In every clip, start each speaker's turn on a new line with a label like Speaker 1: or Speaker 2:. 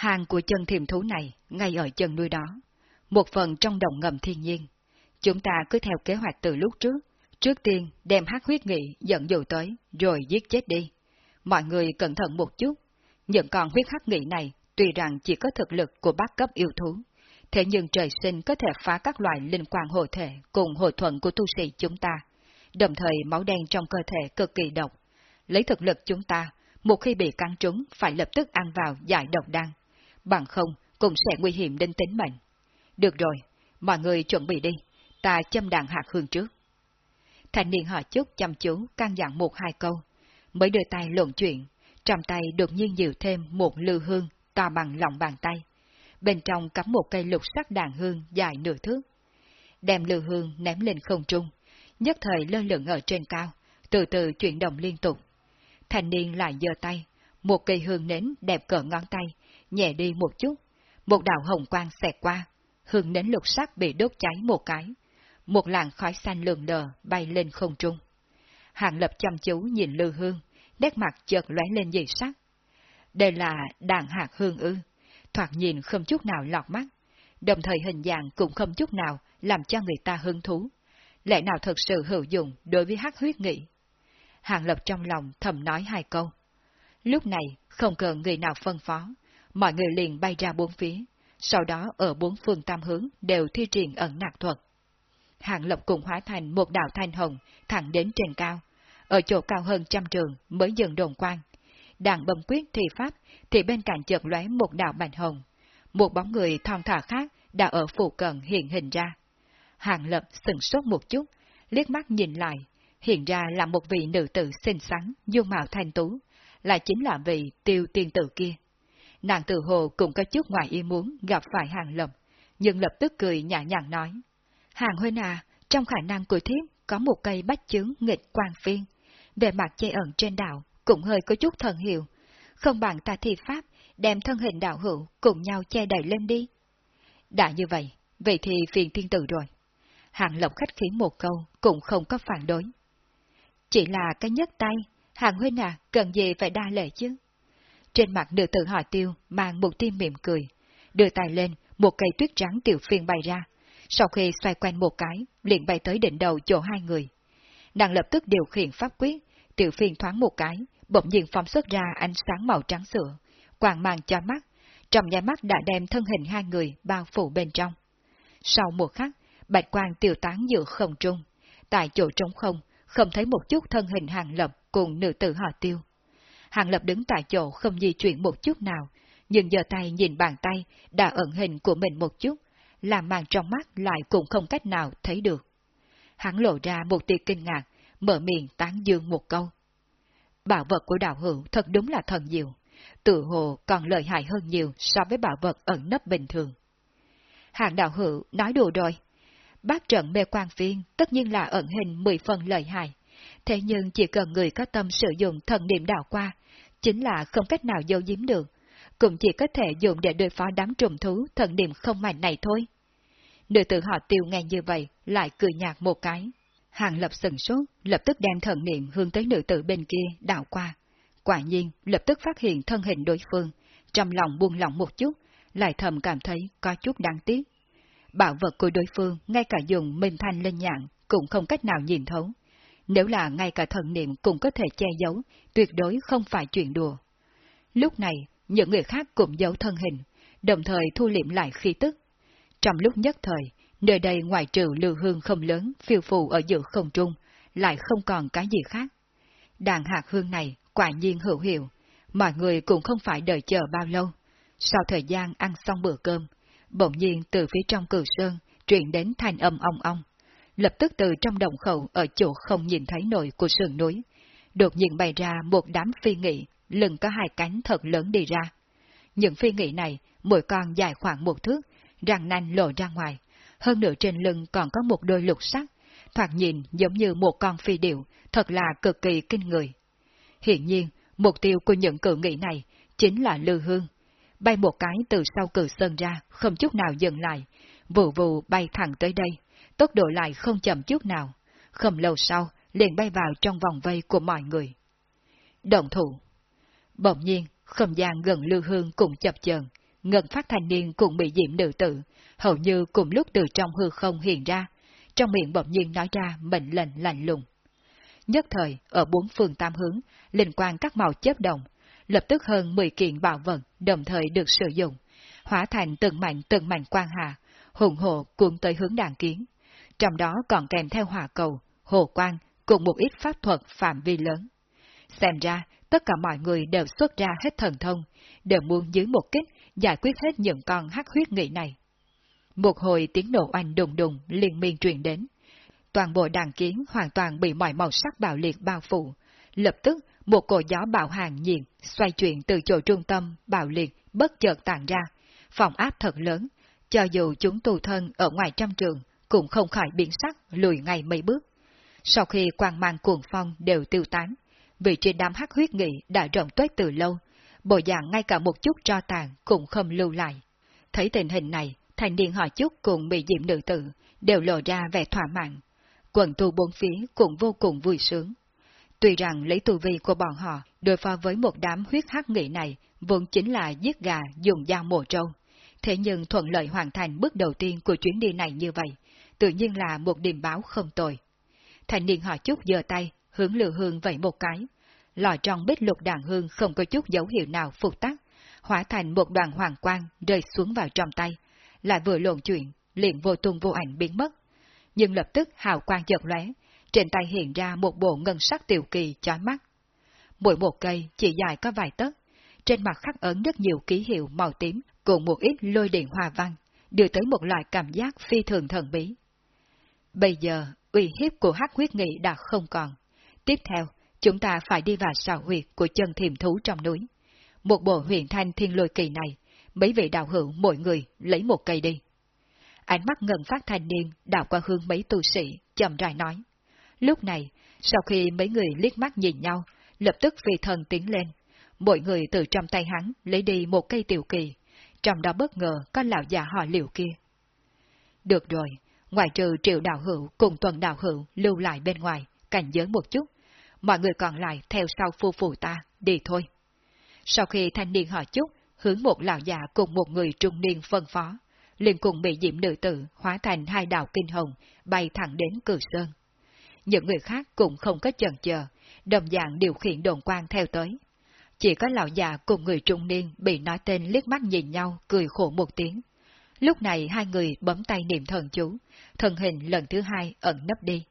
Speaker 1: Hàng của chân thiềm thú này ngay ở chân núi đó, một phần trong đồng ngầm thiên nhiên. Chúng ta cứ theo kế hoạch từ lúc trước, trước tiên đem hát huyết nghị dẫn dụ tới, rồi giết chết đi. Mọi người cẩn thận một chút, những con huyết hắc nghị này tuy rằng chỉ có thực lực của bác cấp yêu thú, thế nhưng trời sinh có thể phá các loại linh quan hộ thể cùng hồ thuận của tu sĩ chúng ta, đồng thời máu đen trong cơ thể cực kỳ độc. Lấy thực lực chúng ta, một khi bị căng trúng phải lập tức ăn vào giải độc đan, bằng không cũng sẽ nguy hiểm đến tính mệnh. Được rồi, mọi người chuẩn bị đi, ta châm đàn hạt hương trước. Thành niên họ chút chăm chú căn dặn một hai câu, mới đưa tay lộn chuyện, trong tay đột nhiên nhiều thêm một lư hương to bằng lòng bàn tay. Bên trong cắm một cây lục sắc đàn hương dài nửa thước. Đem lư hương ném lên không trung, nhất thời lơ lửng ở trên cao, từ từ chuyển động liên tục. Thành niên lại giơ tay, một cây hương nến đẹp cỡ ngón tay, nhẹ đi một chút, một đạo hồng quang xẹt qua, hương nến lục sắc bị đốt cháy một cái, một làn khói xanh lượn lờ bay lên không trung. Hàng lập chăm chú nhìn lư hương, nét mặt chợt lóe lên dị sắc. Đây là đàn hạt hương ư, thoạt nhìn không chút nào lọt mắt, đồng thời hình dạng cũng không chút nào làm cho người ta hứng thú. Lẽ nào thật sự hữu dụng đối với hắc huyết nghị? Hàng lập trong lòng thầm nói hai câu. Lúc này không cần người nào phân phó, mọi người liền bay ra bốn phía, sau đó ở bốn phương tam hướng đều thi triển ẩn nạc thuật. Hàng lập cùng hóa thành một đạo thanh hồng thẳng đến trên cao, ở chỗ cao hơn trăm trường mới dừng đồn quan. Đàn bầm quyết thì pháp thì bên cạnh chợt lóe một đạo bạch hồng, một bóng người thon thả khác đã ở phụ cận hiện hình ra. Hàng lập sừng sốt một chút, liếc mắt nhìn lại, hiện ra là một vị nữ tử xinh xắn, dung mạo thanh tú, là chính là vị tiêu tiên tử kia. Nàng tự hồ cũng có chút ngoài ý muốn gặp phải hàng lầm, nhưng lập tức cười nhã nhặn nói. Hàng huynh à, trong khả năng của thiếp có một cây bách chướng nghịch quang phiên, về mặt che ẩn trên đảo cũng hơi có chút thần hiệu, không bằng ta thi pháp đem thân hình đạo hữu cùng nhau che đẩy lên đi. Đã như vậy, vậy thì phiền tiên tử rồi. Hàng lộc khách khí một câu cũng không có phản đối. Chỉ là cái nhất tay, hàng huynh à, cần gì phải đa lệ chứ? Trên mặt nữ tử hỏi tiêu mang một tim mỉm cười, đưa tay lên, một cây tuyết trắng tiểu phiên bay ra, sau khi xoay quanh một cái, liền bay tới đỉnh đầu chỗ hai người. Nàng lập tức điều khiển pháp quyết, tiểu phiên thoáng một cái, bỗng nhiên phóng xuất ra ánh sáng màu trắng sữa, quàng mang cho mắt, trong nháy mắt đã đem thân hình hai người bao phủ bên trong. Sau một khắc, bạch quang tiêu tán giữa không trung, tại chỗ trống không, không thấy một chút thân hình hàng lập cùng nữ tử họ tiêu. Hàng lập đứng tại chỗ không di chuyển một chút nào, nhưng giờ tay nhìn bàn tay đã ẩn hình của mình một chút, làm màn trong mắt lại cũng không cách nào thấy được. Hắn lộ ra một tia kinh ngạc, mở miệng tán dương một câu. Bảo vật của đạo hữu thật đúng là thần diệu, tự hồ còn lợi hại hơn nhiều so với bảo vật ẩn nấp bình thường. Hàng đạo hữu nói đùa rồi. Bác trận mê quan phiên tất nhiên là ẩn hình mười phần lợi hại, thế nhưng chỉ cần người có tâm sử dụng thần niệm đạo qua, chính là không cách nào giấu giếm được, cũng chỉ có thể dùng để đối phó đám trùng thú thần niệm không mạnh này thôi. Nữ tử họ tiêu nghe như vậy, lại cười nhạt một cái. Hàng lập sừng sốt, lập tức đem thần niệm hướng tới nữ tử bên kia đảo qua. Quả nhiên, lập tức phát hiện thân hình đối phương, trong lòng buông lỏng một chút, lại thầm cảm thấy có chút đáng tiếc. Bảo vật của đối phương, ngay cả dùng minh thanh lên nhạn, cũng không cách nào nhìn thấu. Nếu là ngay cả thần niệm cũng có thể che giấu, tuyệt đối không phải chuyện đùa. Lúc này, những người khác cũng giấu thân hình, đồng thời thu liệm lại khí tức. Trong lúc nhất thời, nơi đây ngoài trừ lưu hương không lớn phiêu phù ở giữa không trung, lại không còn cái gì khác. Đàn hạt hương này quả nhiên hữu hiệu, mọi người cũng không phải đợi chờ bao lâu. Sau thời gian ăn xong bữa cơm, bỗng nhiên từ phía trong cử sơn truyền đến thanh âm ong ong. Lập tức từ trong đồng khẩu ở chỗ không nhìn thấy nổi của sườn núi, đột nhiên bày ra một đám phi nghị, lưng có hai cánh thật lớn đi ra. Những phi nghị này, mỗi con dài khoảng một thước, răng nanh lộ ra ngoài, hơn nữa trên lưng còn có một đôi lục sắc, thoạt nhìn giống như một con phi điệu, thật là cực kỳ kinh người. Hiện nhiên, mục tiêu của những cử nghị này chính là Lư Hương. Bay một cái từ sau cử sơn ra, không chút nào dừng lại, vụ vụ bay thẳng tới đây, tốc độ lại không chậm chút nào. Không lâu sau, liền bay vào trong vòng vây của mọi người. Động thủ Bỗng nhiên, không gian gần lưu Hương cũng chập chờn, ngân phát thanh niên cùng bị diễm nữ tử, hầu như cùng lúc từ trong hư không hiện ra, trong miệng bỗng nhiên nói ra mệnh lệnh lạnh lùng. Nhất thời, ở bốn phương tam hướng, linh quang các màu chớp động, lập tức hơn 10 kiện bảo vật đồng thời được sử dụng, hóa thành từng mảnh từng mảnh quang hà, hùng hộ cuốn tới hướng đàn kiến. Trong đó còn kèm theo hỏa cầu, hồ quang cùng một ít pháp thuật phạm vi lớn. Xem ra, tất cả mọi người đều xuất ra hết thần thông, đều muốn dưới một kích giải quyết hết những con hắc huyết nghị này. Một hồi tiếng nổ oanh đùng đùng liên miên truyền đến. Toàn bộ đàn kiến hoàn toàn bị mọi màu sắc bạo liệt bao phủ. Lập tức, một cổ gió bạo hàng nhiệt xoay chuyển từ chỗ trung tâm bạo liệt bất chợt tàn ra, phòng áp thật lớn, cho dù chúng tù thân ở ngoài trăm trường cũng không khỏi biến sắc lùi ngay mấy bước. Sau khi quang mang cuồng phong đều tiêu tán, vị trí đám hắc huyết nghị đã rộng tuếch từ lâu, bộ dạng ngay cả một chút tro tàn cũng không lưu lại. Thấy tình hình này, thành niên họ chút cùng bị diệm nữ tử đều lộ ra vẻ thỏa mãn. Quần tu bốn phía cũng vô cùng vui sướng. Tuy rằng lấy tu vi của bọn họ đối phó với một đám huyết hắc nghị này vốn chính là giết gà dùng dao mổ trâu. Thế nhưng thuận lợi hoàn thành bước đầu tiên của chuyến đi này như vậy, tự nhiên là một điểm báo không tồi. Thành niên họ chút giơ tay, hướng lửa hương vẫy một cái. Lò trong bích lục đàn hương không có chút dấu hiệu nào phục tắc, hóa thành một đoàn hoàng quang rơi xuống vào trong tay, lại vừa lộn chuyện, liền vô tung vô ảnh biến mất. Nhưng lập tức hào quang chợt lóe, trên tay hiện ra một bộ ngân sắc tiểu kỳ chói mắt. Mỗi một cây chỉ dài có vài tấc, trên mặt khắc ấn rất nhiều ký hiệu màu tím cùng một ít lôi điện hòa văn, đưa tới một loại cảm giác phi thường thần bí. Bây giờ, uy hiếp của hắc huyết nghị đã không còn. Tiếp theo, chúng ta phải đi vào sào huyệt của chân thiềm thú trong núi. Một bộ huyền thanh thiên lôi kỳ này, mấy vị đạo hữu mỗi người lấy một cây đi. Ánh mắt ngần phát thanh niên đảo qua hướng mấy tu sĩ, chậm rãi nói. Lúc này, sau khi mấy người liếc mắt nhìn nhau, lập tức phi thần tiến lên. Mỗi người từ trong tay hắn lấy đi một cây tiểu kỳ, trong đó bất ngờ có lão già họ liệu kia. Được rồi, ngoài trừ triệu đạo hữu cùng tuần đạo hữu lưu lại bên ngoài, cảnh giới một chút, mọi người còn lại theo sau phu phụ ta, đi thôi. Sau khi thanh niên họ chút, hướng một lão già cùng một người trung niên phân phó, liền cùng bị diễm nữ tử hóa thành hai đạo kinh hồng, bay thẳng đến cử sơn. Những người khác cũng không có chần chờ, đồng dạng điều khiển đồn quan theo tới. Chỉ có lão già cùng người trung niên bị nói tên liếc mắt nhìn nhau, cười khổ một tiếng. Lúc này hai người bấm tay niệm thần chú, thần hình lần thứ hai ẩn nấp đi.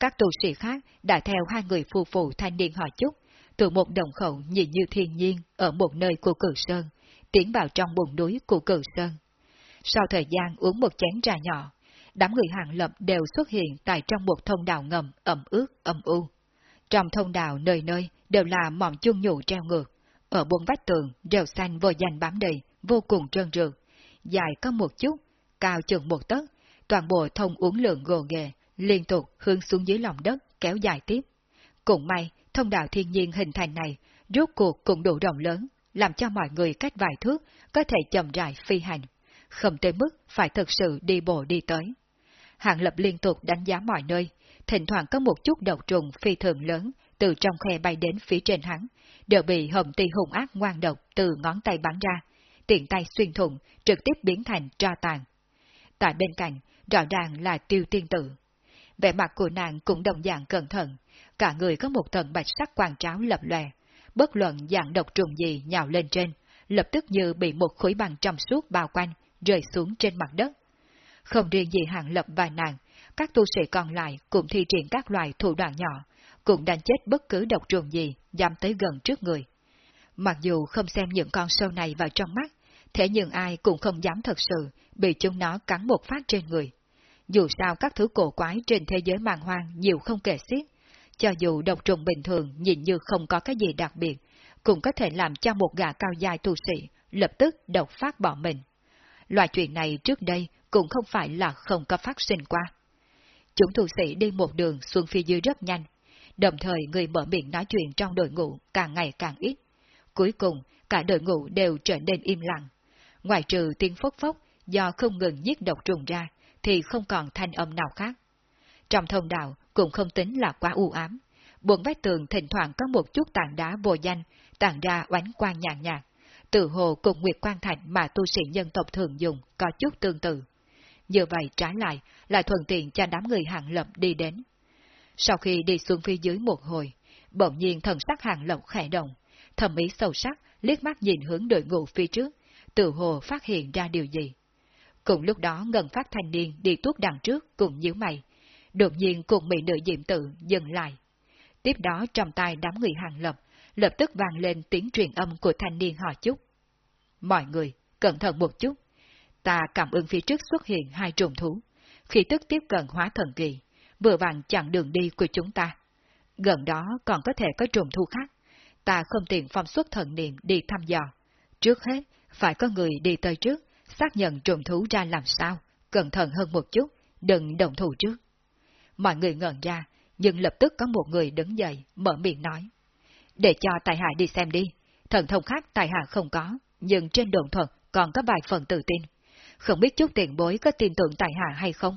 Speaker 1: Các tu sĩ khác đã theo hai người phù phụ thanh niên họ chúc, từ một đồng khẩu nhìn như thiên nhiên ở một nơi của cử sơn, tiến vào trong bụng núi của cử sơn. Sau thời gian uống một chén trà nhỏ, đám người hàng lập đều xuất hiện tại trong một thông đạo ngầm ẩm ướt âm u. Trong thông đạo nơi nơi đều là mỏm chung nhụ treo ngược, ở buông vách tường rêu xanh vô danh bám đầy, vô cùng trơn rượt, dài có một chút, cao chừng một tấc, toàn bộ thông uống lượng gồ ghề, liên tục hướng xuống dưới lòng đất, kéo dài tiếp. Cũng may, thông đạo thiên nhiên hình thành này, rốt cuộc cũng đủ rộng lớn, làm cho mọi người cách vài thước có thể chậm rãi phi hành, không tới mức phải thực sự đi bộ đi tới. Hạng lập liên tục đánh giá mọi nơi, thỉnh thoảng có một chút đầu trùng phi thường lớn từ trong khe bay đến phía trên hắn, đều bị hồng ti hùng ác ngoan độc từ ngón tay bắn ra, tiện tay xuyên thủng, trực tiếp biến thành tro tàn. Tại bên cạnh, rõ ràng là tiêu tiên tử. Vẻ mặt của nàng cũng đồng dạng cẩn thận, cả người có một tầng bạch sắc quang tráo lập lòe, bất luận dạng độc trùng gì nhào lên trên, lập tức như bị một khối băng trong suốt bao quanh, rơi xuống trên mặt đất. Không riêng gì hạng lập và nàng, các tu sĩ còn lại cũng thi triển các loại thủ đoạn nhỏ, cũng đánh chết bất cứ độc trùng gì dám tới gần trước người. Mặc dù không xem những con sâu này vào trong mắt, thế nhưng ai cũng không dám thật sự bị chúng nó cắn một phát trên người. Dù sao các thứ cổ quái trên thế giới màng hoang nhiều không kể xiết, cho dù độc trùng bình thường nhìn như không có cái gì đặc biệt, cũng có thể làm cho một gã cao dài tu sĩ lập tức độc phát bỏ mình. Loại chuyện này trước đây cũng không phải là không có phát sinh qua. Chúng tu sĩ đi một đường xuống phía dưới rất nhanh, đồng thời người mở miệng nói chuyện trong đội ngũ càng ngày càng ít. Cuối cùng, cả đội ngũ đều trở nên im lặng. Ngoài trừ tiếng phốc phốc do không ngừng giết độc trùng ra, thì không còn thanh âm nào khác. Trong thông đạo cũng không tính là quá u ám. Buồn vách tường thỉnh thoảng có một chút tảng đá vô danh, tảng ra oánh quang nhàn nhạt, tự hồ cùng Nguyệt quang thạch mà tu sĩ nhân tộc thường dùng có chút tương tự. Như vậy trái lại, lại thuận tiện cho đám người hạng lập đi đến. Sau khi đi xuống phía dưới một hồi, bỗng nhiên thần sắc hàng lộc khẽ động, thầm ý sâu sắc, liếc mắt nhìn hướng đội ngũ phía trước, tự hồ phát hiện ra điều gì. Cùng lúc đó ngân phát thanh niên đi tuốt đằng trước cùng nhíu mày, đột nhiên cùng mỹ nữ diệm tự dừng lại. Tiếp đó trong tay đám người hàng lập, lập tức vang lên tiếng truyền âm của thanh niên họ chúc. Mọi người, cẩn thận một chút. Ta cảm ứng phía trước xuất hiện hai trùng thú, khi tức tiếp cận hóa thần kỳ, vừa vặn chặn đường đi của chúng ta. Gần đó còn có thể có trùng thú khác. Ta không tiện phong xuất thần niệm đi thăm dò. Trước hết, phải có người đi tới trước, xác nhận trùng thú ra làm sao, cẩn thận hơn một chút, đừng động thủ trước. Mọi người ngẩn ra, nhưng lập tức có một người đứng dậy, mở miệng nói. Để cho Tài Hạ đi xem đi, thần thông khác Tài Hạ không có, nhưng trên đồn thuật còn có vài phần tự tin. Không biết chút tiền bối có tin tưởng Tài Hạ hay không?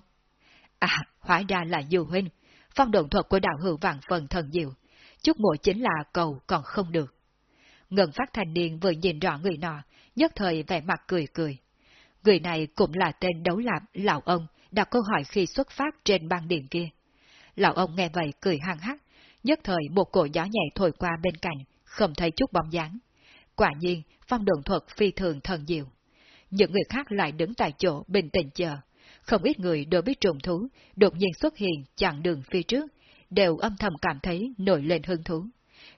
Speaker 1: À, hóa ra là Du Huynh, phong đồn thuật của đạo hữu vạn phần thần diệu. Chút mùa chính là cầu còn không được. Ngân phát thành niên vừa nhìn rõ người nọ, nhất thời vẻ mặt cười cười. Người này cũng là tên đấu lạm lão ông đặt câu hỏi khi xuất phát trên băng điện kia. Lão ông nghe vậy cười hăng hắc, nhất thời một cổ gió nhẹ thổi qua bên cạnh, không thấy chút bóng dáng. Quả nhiên, phong đường thuật phi thường thần diệu. Những người khác lại đứng tại chỗ bình tĩnh chờ. Không ít người đối với trùng thú, đột nhiên xuất hiện chặn đường phía trước, đều âm thầm cảm thấy nổi lên hứng thú.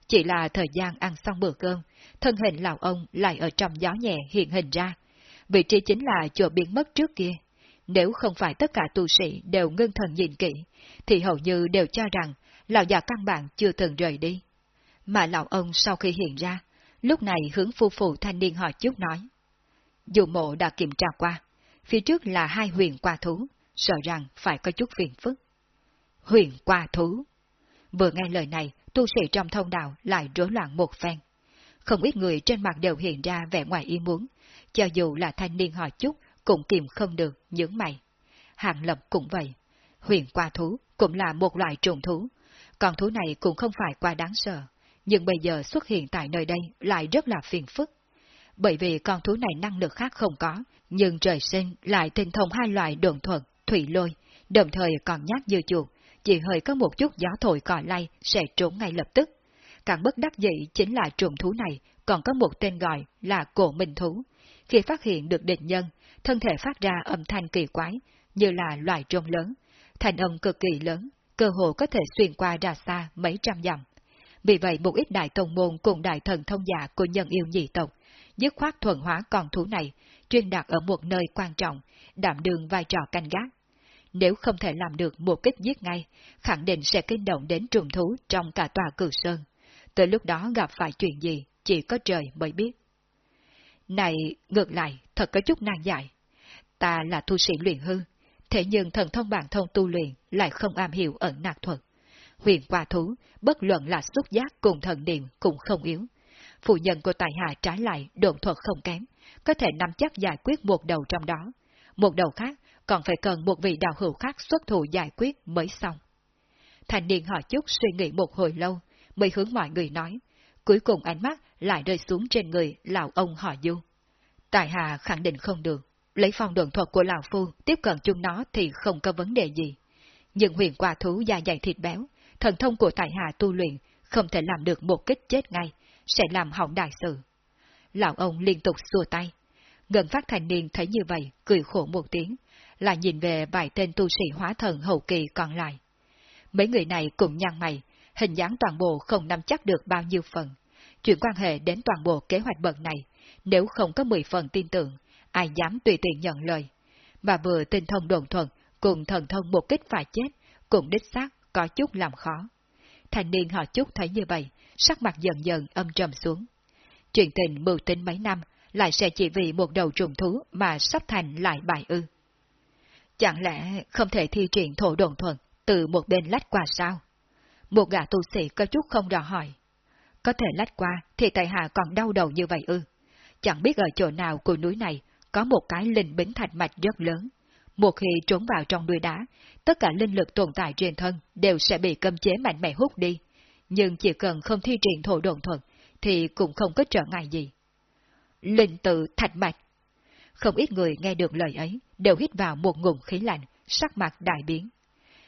Speaker 1: Chỉ là thời gian ăn xong bữa cơm, thân hình lão ông lại ở trong gió nhẹ hiện hình ra. Vị trí chính là chỗ biến mất trước kia. Nếu không phải tất cả tu sĩ đều ngưng thần nhìn kỹ, thì hầu như đều cho rằng lão già căn bản chưa từng rời đi. Mà lão ông sau khi hiện ra, lúc này hướng phu phụ thanh niên họ chút nói. Dù mộ đã kiểm tra qua, phía trước là hai huyền qua thú, sợ rằng phải có chút phiền phức. Huyền qua thú. Vừa nghe lời này, tu sĩ trong thông đạo lại rối loạn một phen. Không ít người trên mặt đều hiện ra vẻ ngoài ý muốn, cho dù là thanh niên họ chút cũng kìm không được những mày. Hàng lập cũng vậy. Huyền qua thú cũng là một loại trùng thú. Con thú này cũng không phải quá đáng sợ, nhưng bây giờ xuất hiện tại nơi đây lại rất là phiền phức. Bởi vì con thú này năng lực khác không có, nhưng trời sinh lại tinh thông hai loại đồn thuật, thủy lôi, đồng thời còn nhát như chuột, chỉ hơi có một chút gió thổi cỏ lay sẽ trốn ngay lập tức. Càng bất đắc dĩ chính là trùng thú này còn có một tên gọi là cổ minh thú. Khi phát hiện được địch nhân, thân thể phát ra âm thanh kỳ quái, như là loài trông lớn, thành âm cực kỳ lớn, cơ hồ có thể xuyên qua ra xa mấy trăm dặm. Vì vậy một ít đại tông môn cùng đại thần thông giả của nhân yêu nhị tộc, dứt khoát thuần hóa con thú này, chuyên đặt ở một nơi quan trọng, đảm đương vai trò canh gác. Nếu không thể làm được một kích giết ngay, khẳng định sẽ kinh động đến trùng thú trong cả tòa cử sơn. Tới lúc đó gặp phải chuyện gì, chỉ có trời mới biết. Này, ngược lại, thật có chút nan giải. Ta là tu sĩ luyện hư, thế nhưng thần thông bản thông tu luyện lại không am hiểu ẩn nạc thuật. Huyền qua thú, bất luận là xúc giác cùng thần niệm cũng không yếu. Phụ nhân của tài hạ trái lại đồn thuật không kém, có thể nắm chắc giải quyết một đầu trong đó. Một đầu khác còn phải cần một vị đạo hữu khác xuất thủ giải quyết mới xong. Thành niên họ chút suy nghĩ một hồi lâu, mới hướng mọi người nói, cuối cùng ánh mắt lại rơi xuống trên người lão ông họ du. Tài hạ khẳng định không được, lấy phong đường thuật của lão phu tiếp cận chúng nó thì không có vấn đề gì. Nhưng huyền qua thú da dày thịt béo, thần thông của tài hạ tu luyện không thể làm được một kích chết ngay, sẽ làm hỏng đại sự. Lão ông liên tục xua tay. Ngân phát thành niên thấy như vậy, cười khổ một tiếng, là nhìn về vài tên tu sĩ hóa thần hậu kỳ còn lại. Mấy người này cũng nhăn mày, hình dáng toàn bộ không nắm chắc được bao nhiêu phần. Chuyện quan hệ đến toàn bộ kế hoạch bận này, nếu không có 10 phần tin tưởng, ai dám tùy tiện nhận lời. Mà vừa tinh thông đồn thuận, cùng thần thông một kích phải chết, cũng đích xác có chút làm khó. Thành niên họ chút thấy như vậy, sắc mặt dần dần âm trầm xuống. Chuyện tình mưu tính mấy năm, lại sẽ chỉ vì một đầu trùng thú mà sắp thành lại bài ư. Chẳng lẽ không thể thi triển thổ đồn thuận từ một bên lách qua sao? Một gã tu sĩ có chút không rõ hỏi. Có thể lách qua thì tại hạ còn đau đầu như vậy ư. Chẳng biết ở chỗ nào của núi này có một cái linh bính thạch mạch rất lớn. Một khi trốn vào trong đuôi đá, tất cả linh lực tồn tại trên thân đều sẽ bị cấm chế mạnh mẽ hút đi. Nhưng chỉ cần không thi triển thổ đồn thuận thì cũng không có trở ngại gì. linh tự thạch mạch. Không ít người nghe được lời ấy, đều hít vào một ngụm khí lạnh, sắc mặt đại biến.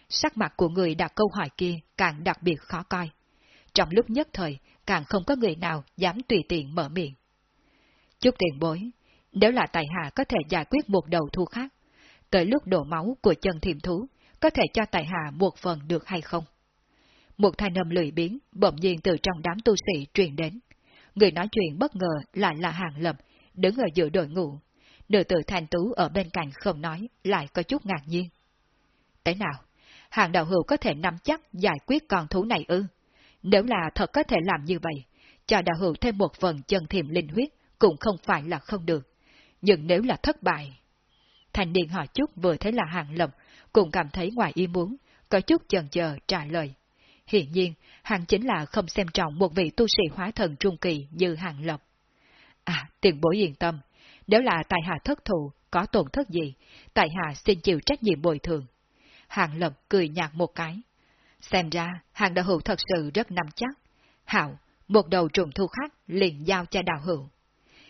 Speaker 1: Sắc mặt của người đặt câu hỏi kia càng đặc biệt khó coi. Trong lúc nhất thời, càng không có người nào dám tùy tiện mở miệng. Chút tiền bối, nếu là tài hạ có thể giải quyết một đầu thu khác, tới lúc đổ máu của chân thiềm thú, có thể cho tài hạ một phần được hay không? Một thanh âm lười biến, bỗng nhiên từ trong đám tu sĩ truyền đến. Người nói chuyện bất ngờ lại là hàng lập, đứng ở giữa đội ngũ. Nữ tử thanh tú ở bên cạnh không nói, lại có chút ngạc nhiên. Thế nào? Hàng đạo hữu có thể nắm chắc giải quyết con thú này ư? Nếu là thật có thể làm như vậy, cho đạo hữu thêm một phần chân thiềm linh huyết cũng không phải là không được. Nhưng nếu là thất bại... Thành niên hỏi chút vừa thấy là hàng lầm, cũng cảm thấy ngoài ý muốn, có chút chần chờ trả lời. Hiện nhiên, hàng chính là không xem trọng một vị tu sĩ hóa thần trung kỳ như hàng lập. À, tiền bối yên tâm, nếu là tài hạ thất thù có tổn thất gì, tài hạ xin chịu trách nhiệm bồi thường. Hàng lập cười nhạt một cái. Xem ra, hàng đạo hữu thật sự rất nắm chắc. Hảo, một đầu trùng thu khác liền giao cho đạo hữu.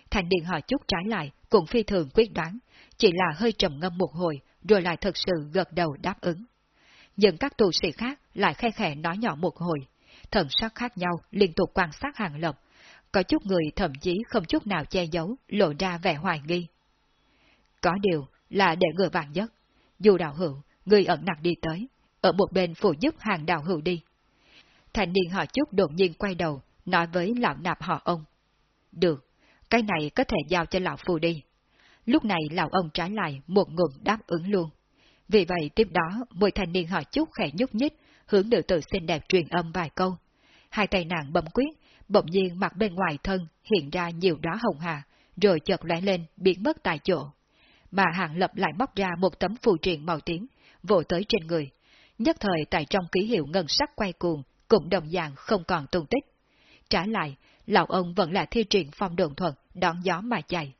Speaker 1: Thành điện hỏi chút trái lại, cũng phi thường quyết đoán, chỉ là hơi trầm ngâm một hồi, rồi lại thật sự gật đầu đáp ứng. Nhưng các tù sĩ khác lại khe khẽ nói nhỏ một hồi, thần sắc khác nhau liên tục quan sát hàng lập, có chút người thậm chí không chút nào che giấu, lộ ra vẻ hoài nghi. Có điều là để ngừa vàng nhất, dù đạo hữu, người ẩn nặc đi tới, ở một bên phụ giúp hàng đạo hữu đi. Thành niên họ chút đột nhiên quay đầu, nói với lão nạp họ ông. Được, cái này có thể giao cho lão phù đi. Lúc này lão ông trái lại một ngụm đáp ứng luôn. Vì vậy tiếp đó, mùi thanh niên họ chút khẽ nhúc nhích, hướng nữ tử xinh đẹp truyền âm vài câu. Hai tay nàng bấm quyết, bỗng nhiên mặt bên ngoài thân hiện ra nhiều đóa hồng hà, rồi chợt lóe lên biến mất tại chỗ. Mà hạng lập lại móc ra một tấm phù triện màu tím, vỗ tới trên người. Nhất thời tại trong ký hiệu ngân sắc quay cuồng, cũng đồng dạng không còn tung tích. Trả lại, lão ông vẫn là thi triển phong đồn thuật, đón gió mà chạy.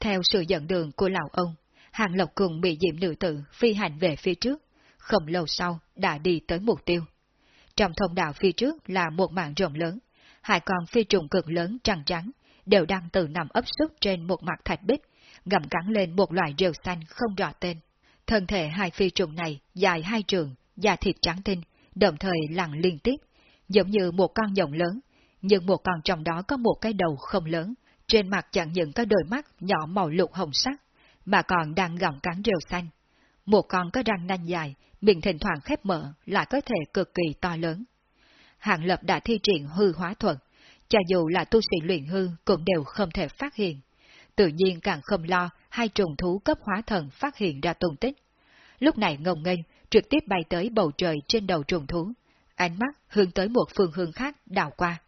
Speaker 1: Theo sự dẫn đường của lão ông, hàng lộc cùng bị diệm nữ tử phi hành về phía trước, không lâu sau đã đi tới mục tiêu. Trong thông đạo phía trước là một mạng rộng lớn, hai con phi trùng cực lớn trắng trắng, đều đang từ nằm ấp sức trên một mặt thạch bích, gặm cắn lên một loại rêu xanh không rõ tên. Thân thể hai phi trùng này dài hai trường, da thịt trắng tinh, đồng thời lặng liên tiếp, giống như một con nhộng lớn, nhưng một con trong đó có một cái đầu không lớn, trên mặt chẳng những có đôi mắt nhỏ màu lục hồng sắc, mà còn đang gặm cắn rêu xanh. Một con có răng nanh dài, miệng thỉnh thoảng khép mở, lại có thể cực kỳ to lớn. Hạng lập đã thi triển hư hóa thuật, cho dù là tu sĩ luyện hư cũng đều không thể phát hiện. Tự nhiên càng không lo hai trùng thú cấp hóa thần phát hiện ra tung tích. Lúc này ngông nghênh, trực tiếp bay tới bầu trời trên đầu trùng thú, ánh mắt hướng tới một phương hướng khác đào qua.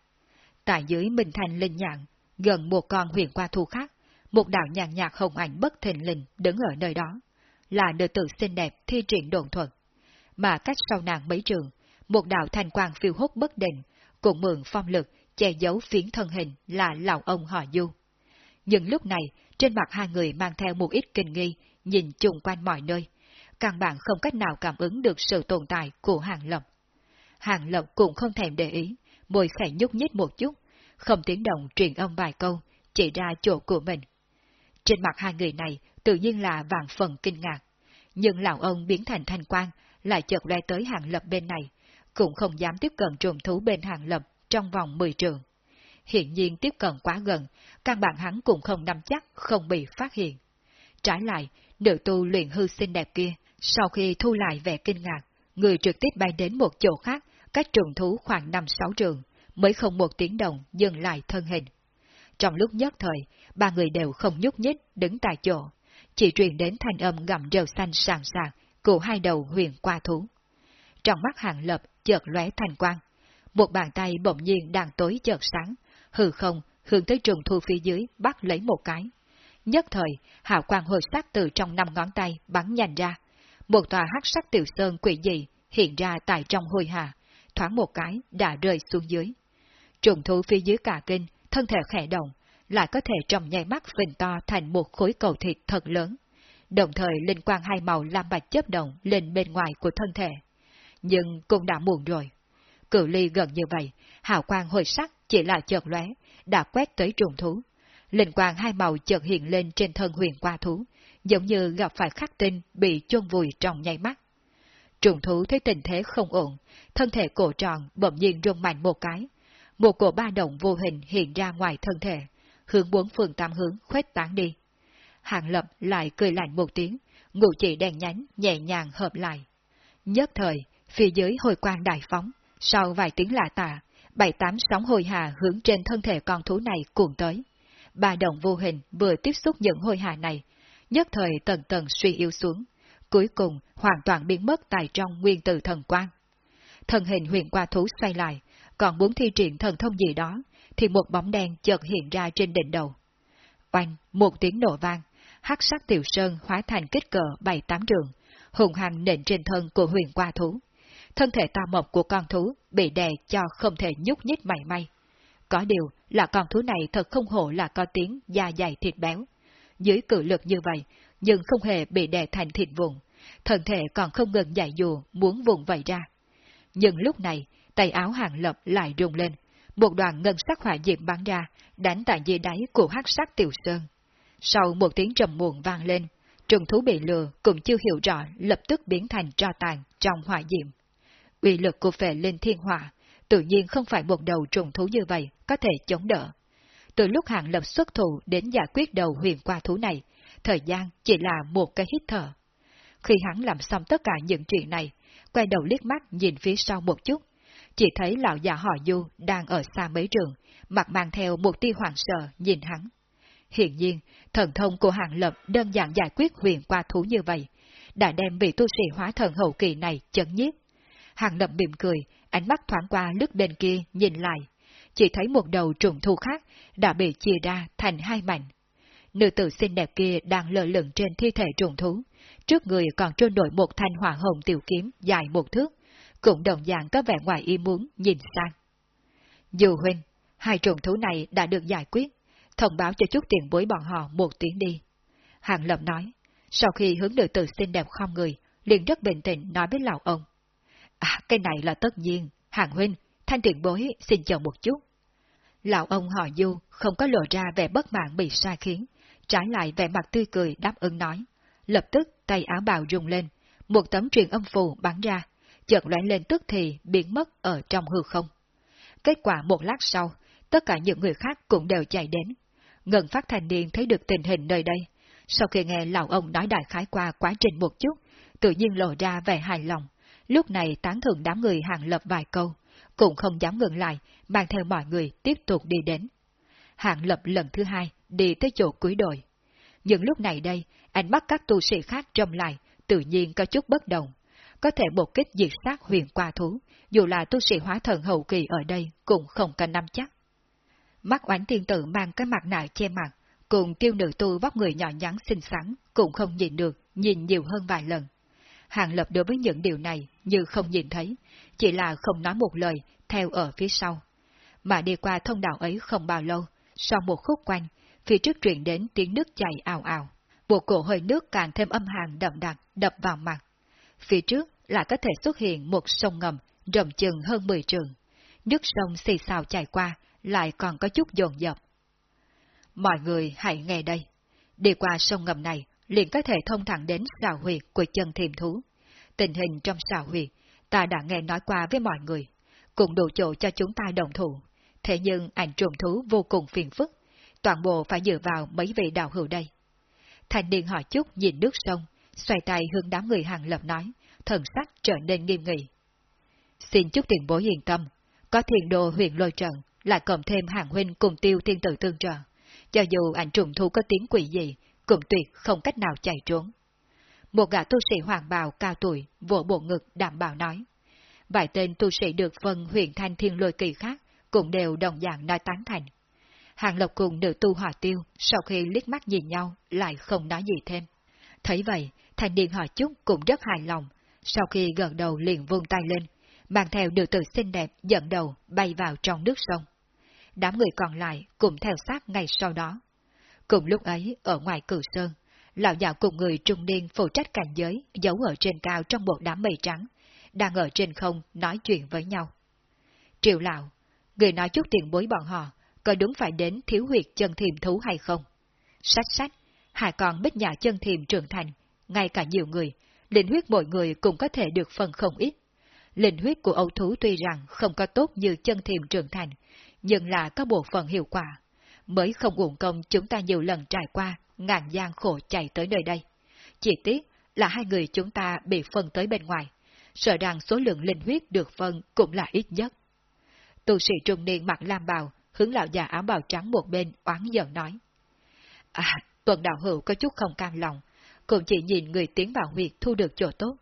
Speaker 1: Tại dưới Minh Thành Linh Nhạn, gần một con huyền qua thu khác, một đạo nhàn nhạt hồng ảnh bất thình lình đứng ở nơi đó, là nữ tử xinh đẹp thi triển đồn thuật. Mà cách sau nàng mấy trường, một đạo thành quang phiêu hốt bất định, cũng mượn phong lực che giấu phiến thân hình là lão ông họ Du. Nhưng lúc này, trên mặt hai người mang theo một ít kinh nghi, nhìn chung quanh mọi nơi, căn bản không cách nào cảm ứng được sự tồn tại của Hàng Lập. Hàng Lập cũng không thèm để ý, môi khẽ nhúc nhích một chút, không tiếng động truyền âm vài câu, chỉ ra chỗ của mình. Trên mặt hai người này tự nhiên là vàng phần kinh ngạc, nhưng lão ông biến thành thanh quan lại chợt lóe tới Hàng Lập bên này, cũng không dám tiếp cận trùng thú bên Hàng Lập trong vòng 10 trường. Hiện nhiên tiếp cận quá gần, căn bản hắn cũng không nắm chắc không bị phát hiện. Trái lại, nữ tu luyện hư xinh đẹp kia, sau khi thu lại vẻ kinh ngạc, người trực tiếp bay đến một chỗ khác, cách trùng thú khoảng 5-6 trường, mới không một tiếng động dừng lại thân hình. Trong lúc nhất thời, ba người đều không nhúc nhích, đứng tại chỗ, chỉ truyền đến thanh âm gầm rêu xanh sàng sạc của hai đầu huyền qua thú. Trong mắt hàng lập chợt lóe thành quang, một bàn tay bỗng nhiên đang tối chợt sáng, hư không hướng tới trùng thu phía dưới bắt lấy một cái. Nhất thời, hào quang hồi sắc từ trong năm ngón tay bắn nhanh ra. Một tòa hắc sắc tiểu sơn quỷ dị hiện ra tại trong hôi hà, thoáng một cái đã rơi xuống dưới. Trùng thú phía dưới cả kinh, thân thể khẽ động, lại có thể trong nháy mắt phình to thành một khối cầu thịt thật lớn. Đồng thời linh quang hai màu lam bạch chấp động lên bên ngoài của thân thể. Nhưng cũng đã muộn rồi. Cự ly gần như vậy, hào quang hồi sắc chỉ là chợt lóe, đã quét tới trùng thú. Linh quang hai màu chợt hiện lên trên thân huyền qua thú, giống như gặp phải khắc tinh bị chôn vùi trong nháy mắt. Trùng thú thấy tình thế không ổn, thân thể cổ tròn bỗng nhiên rung mạnh một cái. Một cổ ba động vô hình hiện ra ngoài thân thể, hướng bốn phương tam hướng khuếch tán đi. Hàng lập lại cười lạnh một tiếng, ngụ chỉ đèn nhánh nhẹ nhàng hợp lại. Nhất thời, phía dưới hồi quang đại phóng, sau vài tiếng lạ tà, bảy tám sóng hồi hà hướng trên thân thể con thú này cuồng tới. Ba đồng vô hình vừa tiếp xúc những hồi hà này, nhất thời tầng tầng suy yếu xuống, cuối cùng hoàn toàn biến mất tại trong nguyên tử thần quang. Thần hình huyền qua thú xoay lại, còn muốn thi triển thần thông gì đó, thì một bóng đen chợt hiện ra trên đỉnh đầu. Oanh, một tiếng nổ vang, hắc sắc tiểu sơn hóa thành kích cỡ bảy tám trường, hùng hăng nện trên thân của huyền qua thú. Thân thể to mộc của con thú bị đè cho không thể nhúc nhích mảy may. Có điều là con thú này thật không hổ là có tiếng da dày thịt béo. Dưới cự lực như vậy, nhưng không hề bị đè thành thịt vụn, thân thể còn không ngừng dạy dù muốn vùng vẩy ra. Nhưng lúc này, tay áo hàng lập lại rung lên, một đoàn ngân sắc hỏa diệm bắn ra, đánh tại dưới đáy của hắc sắc tiểu sơn. Sau một tiếng trầm muộn vang lên, trùng thú bị lừa cũng chưa hiểu rõ lập tức biến thành tro tàn trong hỏa diệm. Uy lực của phệ lên thiên hỏa, tự nhiên không phải một đầu trùng thú như vậy có thể chống đỡ. Từ lúc hạng lập xuất thủ đến giải quyết đầu huyền qua thú này, thời gian chỉ là một cái hít thở. Khi hắn làm xong tất cả những chuyện này, quay đầu liếc mắt nhìn phía sau một chút, chỉ thấy lão già họ Du đang ở xa mấy trường, mặt mang theo một tia hoàng sợ nhìn hắn. Hiện nhiên, thần thông của hạng Lập đơn giản giải quyết huyền qua thú như vậy, đã đem vị tu sĩ hóa thần hậu kỳ này chấn nhiếp. Hàng Lập mỉm cười, ánh mắt thoáng qua lướt bên kia nhìn lại, chỉ thấy một đầu trùng thu khác đã bị chia ra thành hai mảnh. Nữ tử xinh đẹp kia đang lơ lửng trên thi thể trùng thú, trước người còn trôi nổi một thanh hỏa hồng tiểu kiếm dài một thước, cũng đồng dạng có vẻ ngoài ý muốn nhìn sang. Dù huynh, hai trùng thú này đã được giải quyết, thông báo cho chút tiền bối bọn họ một tiếng đi. Hàng Lập nói, sau khi hướng nữ tử xinh đẹp không người, liền rất bình tĩnh nói với lão ông. À, cái này là tất nhiên, hàng huynh, thanh tiền bối xin chờ một chút. Lão ông họ Du không có lộ ra vẻ bất mãn bị sai khiến, trái lại vẻ mặt tươi cười đáp ứng nói. Lập tức tay áo bào rung lên, một tấm truyền âm phù bắn ra, chợt lóe lên tức thì biến mất ở trong hư không. Kết quả một lát sau, tất cả những người khác cũng đều chạy đến. Ngân phát thành niên thấy được tình hình nơi đây. Sau khi nghe lão ông nói đại khái qua quá trình một chút, tự nhiên lộ ra vẻ hài lòng. Lúc này tán thưởng đám người hàng lập vài câu, cũng không dám ngừng lại, mang theo mọi người tiếp tục đi đến. Hạng lập lần thứ hai, đi tới chỗ cuối đồi. Nhưng lúc này đây, ánh mắt các tu sĩ khác trông lại, tự nhiên có chút bất đồng. Có thể một kích diệt sát huyền qua thú, dù là tu sĩ hóa thần hậu kỳ ở đây cũng không cần nắm chắc. Mắt oánh tiên tử mang cái mặt nạ che mặt, cùng tiêu nữ tu vóc người nhỏ nhắn xinh xắn, cũng không nhìn được, nhìn nhiều hơn vài lần. Hàng lập đối với những điều này như không nhìn thấy, chỉ là không nói một lời, theo ở phía sau. Mà đi qua thông đạo ấy không bao lâu, sau một khúc quanh, phía trước truyền đến tiếng nước chảy ào ào. Bộ cổ hơi nước càng thêm âm hàng đậm đặc, đập vào mặt. Phía trước lại có thể xuất hiện một sông ngầm, rộng chừng hơn 10 trường. Nước sông xì xào chảy qua, lại còn có chút dồn dập. Mọi người hãy nghe đây. Đi qua sông ngầm này, liền có thể thông thẳng đến xào huyệt của chân thiềm thú. Tình hình trong xào huyệt, ta đã nghe nói qua với mọi người, cũng đủ chỗ cho chúng ta đồng thủ. Thế nhưng ảnh trùng thú vô cùng phiền phức, toàn bộ phải dựa vào mấy vị đạo hữu đây. Thành niên hỏi chút nhìn nước sông, xoay tay hướng đám người hàng lập nói, thần sắc trở nên nghiêm nghị. Xin chúc tiền bối yên tâm, có thiền đồ huyện lôi trận, lại cộng thêm hàng huynh cùng tiêu thiên tử tương trợ. Cho dù ảnh trùng thú có tiếng quỷ gì, cũng tuyệt không cách nào chạy trốn. Một gã tu sĩ hoàng bào cao tuổi, vỗ bộ ngực đảm bảo nói. Vài tên tu sĩ được phân huyện thanh thiên lôi kỳ khác, cũng đều đồng dạng nói tán thành. Hàng Lộc cùng nữ tu hỏa tiêu, sau khi liếc mắt nhìn nhau, lại không nói gì thêm. Thấy vậy, thanh niên họ chúc cũng rất hài lòng, sau khi gật đầu liền vung tay lên, mang theo nữ tử xinh đẹp dẫn đầu bay vào trong nước sông. Đám người còn lại cũng theo sát ngay sau đó. Cùng lúc ấy, ở ngoài cử sơn, lão già cùng người trung niên phụ trách cảnh giới giấu ở trên cao trong một đám mây trắng, đang ở trên không nói chuyện với nhau. Triệu lão, người nói chút tiền bối bọn họ, có đúng phải đến thiếu huyệt chân thiềm thú hay không? Sách sách, hai con bích nhà chân thiềm trưởng thành, ngay cả nhiều người, linh huyết mỗi người cũng có thể được phần không ít. Linh huyết của ấu thú tuy rằng không có tốt như chân thiềm trưởng thành, nhưng là có bộ phận hiệu quả, mới không uổng công chúng ta nhiều lần trải qua ngàn gian khổ chạy tới nơi đây. Chỉ tiếc là hai người chúng ta bị phân tới bên ngoài, sợ rằng số lượng linh huyết được phân cũng là ít nhất. Tu sĩ trung niên mặc lam bào, hướng lão già áo bào trắng một bên oán giận nói. À, tuần đạo hữu có chút không cam lòng, cũng chỉ nhìn người tiến vào huyệt thu được chỗ tốt,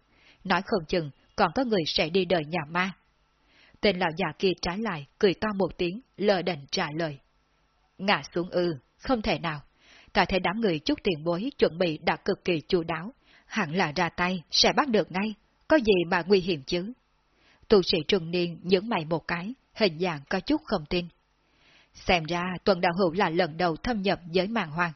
Speaker 1: nói không chừng còn có người sẽ đi đời nhà ma. Tên lão già kia trái lại, cười to một tiếng, lờ đành trả lời. Ngã xuống ư, không thể nào. Ta thấy đám người chút tiền bối chuẩn bị đã cực kỳ chu đáo, hẳn là ra tay, sẽ bắt được ngay, có gì mà nguy hiểm chứ. Tu sĩ trung niên nhướng mày một cái, hình dạng có chút không tin. Xem ra tuần đạo hữu là lần đầu thâm nhập giới màng hoang.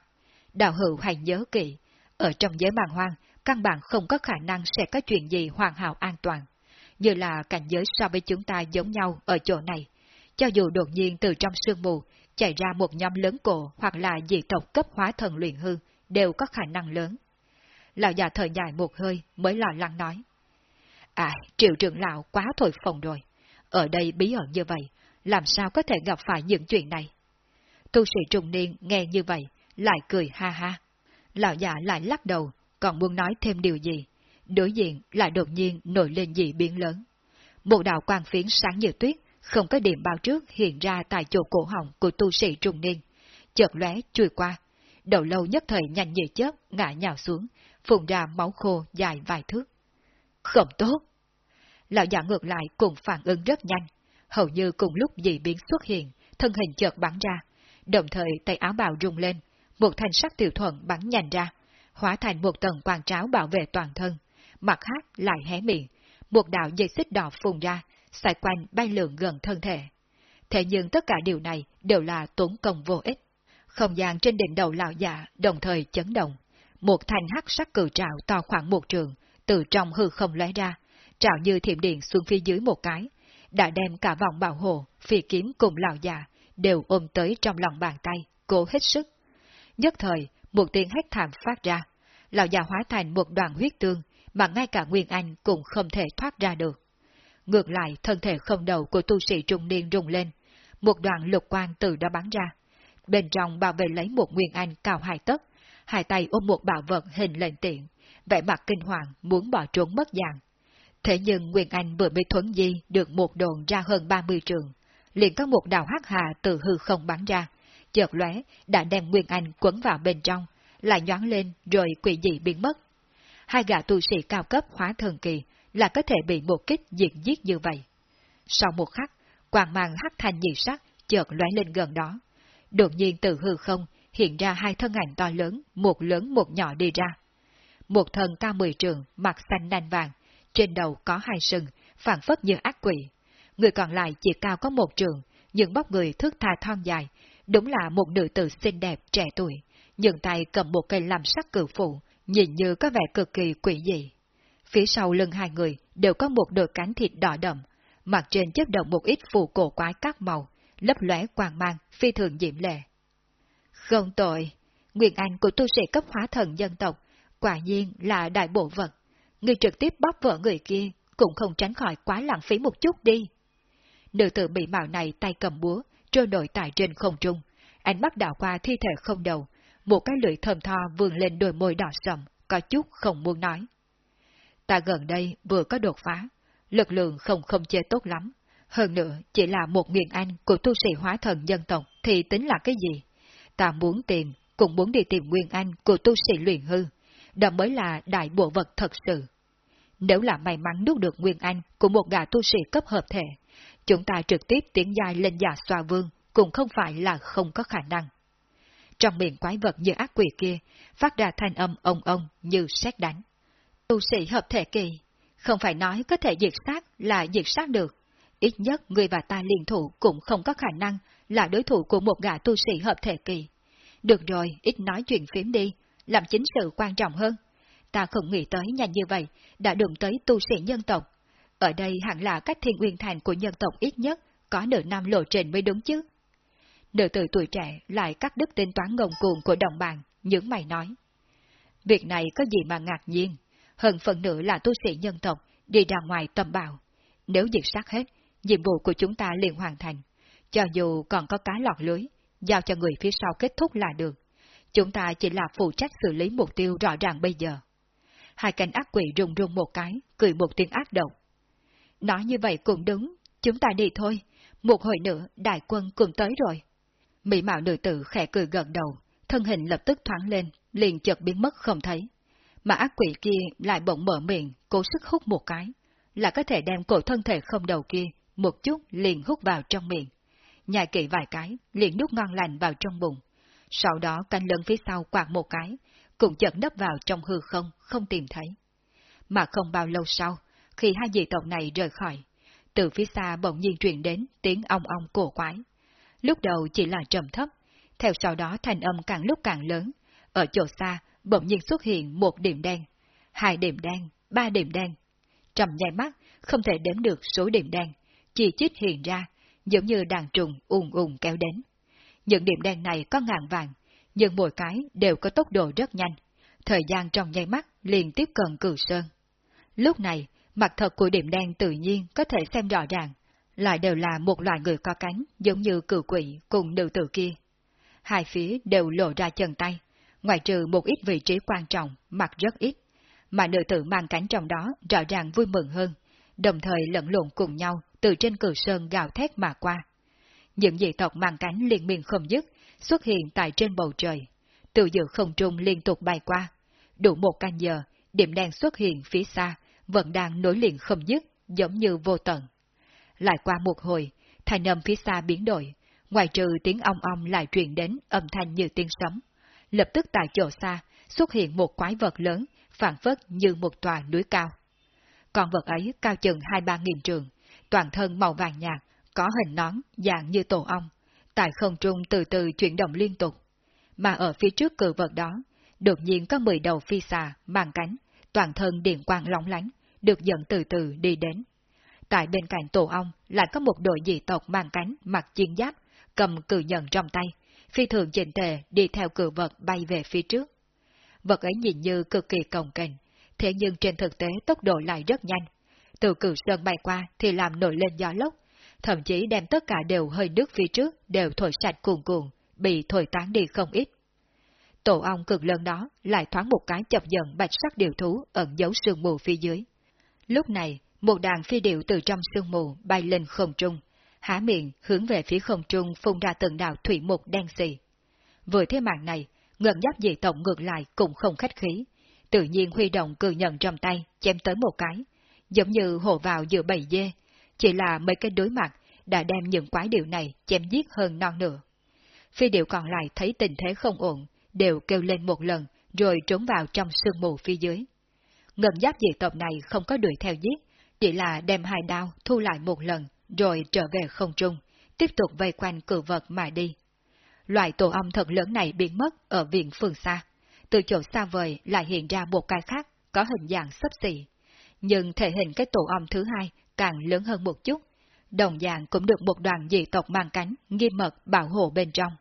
Speaker 1: Đạo hữu hãy nhớ kỹ, ở trong giới màng hoang, căn bản không có khả năng sẽ có chuyện gì hoàn hảo an toàn. Như là cảnh giới so với chúng ta giống nhau ở chỗ này. Cho dù đột nhiên từ trong sương mù chạy ra một nhóm lớn cổ hoặc là dị tộc cấp hóa thần luyện hư, đều có khả năng lớn. Lão già thở dài một hơi mới lo lắng nói. À, triệu trưởng lão quá thổi phồng rồi. Ở đây bí ẩn như vậy, làm sao có thể gặp phải những chuyện này? Tu sĩ trung niên nghe như vậy, lại cười ha ha. Lão già lại lắc đầu, còn muốn nói thêm điều gì. Đối diện lại đột nhiên nổi lên dị biến lớn. Một đạo quang phiến sáng như tuyết, không có điểm báo trước hiện ra tại chỗ cổ họng của tu sĩ trùng niên. Chợt lóe chui qua, đầu lâu nhất thời nhanh như chớp ngã nhào xuống, phun ra máu khô dài vài thước. Không tốt! Lão già ngược lại cùng phản ứng rất nhanh, hầu như cùng lúc dị biến xuất hiện, thân hình chợt bắn ra, đồng thời tay áo bào rung lên, một thanh sắc tiểu thuận bắn nhanh ra, hóa thành một tầng quang tráo bảo vệ toàn thân, mặt khác lại hé miệng, một đạo dây xích đỏ phùng ra, xoay quanh bay lượn gần thân thể. Thế nhưng tất cả điều này đều là tốn công vô ích. Không gian trên đỉnh đầu lão già đồng thời chấn động. Một thanh hắc sắc cử trạo to khoảng một trường, từ trong hư không lóe ra, trạo như thiểm điện xuống phía dưới một cái, đã đem cả vòng bảo hộ, phi kiếm cùng lão già, đều ôm tới trong lòng bàn tay, cố hết sức. Nhất thời, một tiếng hét thảm phát ra, lão già hóa thành một đoàn huyết tương, mà ngay cả Nguyên Anh cũng không thể thoát ra được. Ngược lại, thân thể không đầu của tu sĩ trung niên rung lên, một đoạn lục quang từ đó bắn ra. Bên trong bảo vệ lấy một Nguyên Anh cao hai tấc, hai tay ôm một bảo vật hình lệnh tiện, vẻ mặt kinh hoàng muốn bỏ trốn mất dạng. Thế nhưng Nguyên Anh vừa bị thuấn di được một đồn ra hơn 30 trường, liền có một đạo hắc hà từ hư không bắn ra, chợt lóe đã đem Nguyên Anh quấn vào bên trong, lại nhoáng lên rồi quỷ dị biến mất. Hai gã tu sĩ cao cấp hóa thần kỳ là có thể bị một kích diệt giết như vậy. Sau một khắc, quang mang hắc thành nhị sắc chợt lóe lên gần đó. Đột nhiên từ hư không hiện ra hai thân ảnh to lớn, một lớn một nhỏ đi ra. Một thân cao mười trường, mặt xanh nanh vàng, trên đầu có hai sừng, phản phất như ác quỷ. Người còn lại chỉ cao có một trường, nhưng bóc người thước tha thon dài, đúng là một nữ tử xinh đẹp trẻ tuổi, nhưng tay cầm một cây làm sắc cử phụ, nhìn như có vẻ cực kỳ quỷ dị. Phía sau lưng hai người đều có một đôi cánh thịt đỏ đậm, mặt trên chất động một ít phù cổ quái các màu, lấp lóe quang mang, phi thường diễm lệ. Không tội, nguyện Anh của tu sĩ cấp hóa thần dân tộc, quả nhiên là đại bộ vật. Người trực tiếp bóp vợ người kia, cũng không tránh khỏi quá lãng phí một chút đi. Nữ tử bị mạo này tay cầm búa, trôi nổi tại trên không trung, ánh mắt đảo qua thi thể không đầu, một cái lưỡi thơm tho vươn lên đôi môi đỏ sầm, có chút không muốn nói. Ta gần đây vừa có đột phá, lực lượng không không chê tốt lắm. Hơn nữa, chỉ là một nguyên anh của tu sĩ hóa thần dân tộc thì tính là cái gì? Ta muốn tìm, cũng muốn đi tìm nguyên anh của tu sĩ luyện hư. Đó mới là đại bộ vật thật sự. Nếu là may mắn nuốt được nguyên anh của một gã tu sĩ cấp hợp thể, chúng ta trực tiếp tiến dài lên giả xoa vương cũng không phải là không có khả năng. Trong miệng quái vật như ác quỷ kia, phát ra thanh âm ông ông như sét đánh. Tu sĩ hợp thể kỳ, không phải nói có thể diệt sát là diệt sát được. Ít nhất người và ta liên thủ cũng không có khả năng là đối thủ của một gã tu sĩ hợp thể kỳ. Được rồi, ít nói chuyện phím đi, làm chính sự quan trọng hơn. Ta không nghĩ tới nhanh như vậy, đã đụng tới tu sĩ nhân tộc. Ở đây hẳn là cách thiên nguyên thành của nhân tộc ít nhất có nửa năm lộ trình mới đúng chứ. nữ tử tuổi trẻ lại cắt đứt tính toán ngông cuồng của đồng bạn, những mày nói. Việc này có gì mà ngạc nhiên, hơn phần nữa là tu sĩ nhân tộc đi ra ngoài tầm bạo. Nếu diệt sát hết, nhiệm vụ của chúng ta liền hoàn thành. Cho dù còn có cá lọt lưới, giao cho người phía sau kết thúc là được. Chúng ta chỉ là phụ trách xử lý mục tiêu rõ ràng bây giờ. Hai cánh ác quỷ rung rung một cái, cười một tiếng ác độc. Nói như vậy cũng đúng, chúng ta đi thôi. Một hồi nữa, đại quân cũng tới rồi. Mỹ mạo nữ tử khẽ cười gật đầu, thân hình lập tức thoáng lên, liền chợt biến mất không thấy. Mà ác quỷ kia lại bỗng mở miệng, cố sức hút một cái, là có thể đem cổ thân thể không đầu kia, một chút liền hút vào trong miệng. Nhai kỹ vài cái, liền nuốt ngon lành vào trong bụng. Sau đó canh lưng phía sau quạt một cái, cũng chợt nấp vào trong hư không, không tìm thấy. Mà không bao lâu sau, khi hai dị tộc này rời khỏi, từ phía xa bỗng nhiên truyền đến tiếng ong ong cổ quái. Lúc đầu chỉ là trầm thấp, theo sau đó thành âm càng lúc càng lớn. Ở chỗ xa, bỗng nhiên xuất hiện một điểm đen, hai điểm đen, ba điểm đen. Trầm nhai mắt, không thể đếm được số điểm đen, chỉ chít hiện ra, giống như đàn trùng ùn ùn kéo đến. Những điểm đen này có ngàn vàng, nhưng mỗi cái đều có tốc độ rất nhanh. Thời gian trong nháy mắt liền tiếp cận cử sơn. Lúc này, mặt thật của điểm đen tự nhiên có thể xem rõ ràng, lại đều là một loại người có cánh giống như cử quỷ cùng nữ tử kia. Hai phía đều lộ ra chân tay, ngoại trừ một ít vị trí quan trọng, mặt rất ít, mà nữ tử mang cánh trong đó rõ ràng vui mừng hơn, đồng thời lẫn lộn cùng nhau từ trên cử sơn gào thét mà qua. Những dị tộc mang cánh liên miên không dứt xuất hiện tại trên bầu trời, từ giữa không trung liên tục bay qua. Đủ một canh giờ, điểm đen xuất hiện phía xa, vẫn đang nối liền không dứt, giống như vô tận. Lại qua một hồi, thanh âm phía xa biến đổi, ngoài trừ tiếng ong ong lại truyền đến âm thanh như tiếng sấm. Lập tức tại chỗ xa, xuất hiện một quái vật lớn, phản phất như một tòa núi cao. Con vật ấy cao chừng hai ba nghìn trường, toàn thân màu vàng nhạt, có hình nón dạng như tổ ong, tại không trung từ từ chuyển động liên tục. Mà ở phía trước cự vật đó, đột nhiên có mười đầu phi xà mang cánh, toàn thân điện quang lóng lánh, được dẫn từ từ đi đến. Tại bên cạnh tổ ong lại có một đội dị tộc mang cánh mặc chiến giáp, cầm cự nhận trong tay, phi thường chỉnh tề đi theo cự vật bay về phía trước. Vật ấy nhìn như cực kỳ cồng kềnh, thế nhưng trên thực tế tốc độ lại rất nhanh. Từ cử sơn bay qua thì làm nổi lên gió lốc, thậm chí đem tất cả đều hơi nước phía trước đều thổi sạch cuồn cuộn, bị thổi tán đi không ít. Tổ ong cực lớn đó lại thoáng một cái chập dần bạch sắc điều thú ẩn giấu sương mù phía dưới. Lúc này, một đàn phi điệu từ trong sương mù bay lên không trung, há miệng hướng về phía không trung phun ra từng đạo thủy mục đen xì. Vừa thế mạng này, ngân giáp dị tổng ngược lại cũng không khách khí, tự nhiên huy động cự nhận trong tay, chém tới một cái, giống như hồ vào giữa bầy dê, chỉ là mấy cái đối mặt đã đem những quái điệu này chém giết hơn non nửa. Phi điệu còn lại thấy tình thế không ổn, đều kêu lên một lần, rồi trốn vào trong sương mù phía dưới. Ngân giáp dị tộc này không có đuổi theo giết, chỉ là đem hai đao thu lại một lần, rồi trở về không trung, tiếp tục vây quanh cử vật mà đi. Loại tổ ong thật lớn này biến mất ở viện phương xa. Từ chỗ xa vời lại hiện ra một cái khác, có hình dạng sấp xỉ. Nhưng thể hình cái tổ ong thứ hai càng lớn hơn một chút, đồng dạng cũng được một đoàn dị tộc mang cánh, nghiêm mật bảo hộ bên trong.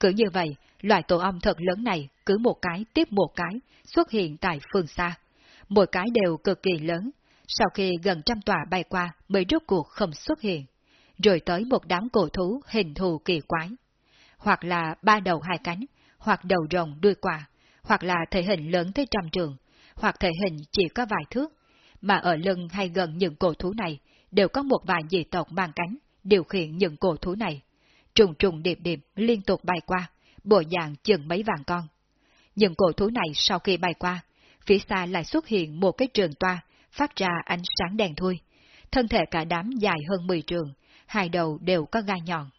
Speaker 1: Cứ như vậy, loại tổ ong thật lớn này cứ một cái tiếp một cái xuất hiện tại phương xa. Mỗi cái đều cực kỳ lớn, sau khi gần trăm tòa bay qua mới rốt cuộc không xuất hiện, rồi tới một đám cổ thú hình thù kỳ quái. Hoặc là ba đầu hai cánh, hoặc đầu rồng đuôi quạ, hoặc là thể hình lớn tới trăm trường, hoặc thể hình chỉ có vài thước, mà ở lưng hay gần những cổ thú này đều có một vài dị tộc mang cánh, điều khiển những cổ thú này. Trùng trùng điệp điệp liên tục bay qua, bộ dạng chừng mấy vàng con. Những cổ thú này sau khi bay qua, phía xa lại xuất hiện một cái trường toa, phát ra ánh sáng đèn thui. Thân thể cả đám dài hơn 10 trường, hai đầu đều có gai nhọn.